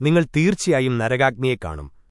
നിങ്ങൾ തീർച്ചയായും നരകാഗ്നിയെ കാണും.